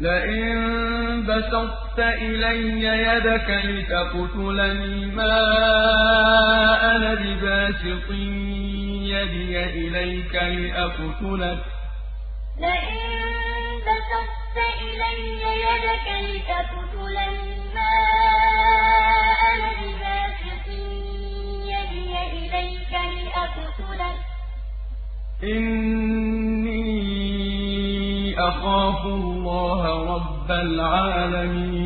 لئن بسطت إلي يدك لتقتلني ما أنا بباسط يدي إليك لأقتلك. لئن بسطت إلي يدك لتقتلني ما أنا بباسط يدي إليك لأقتلك. أخاف الله رب العالمين.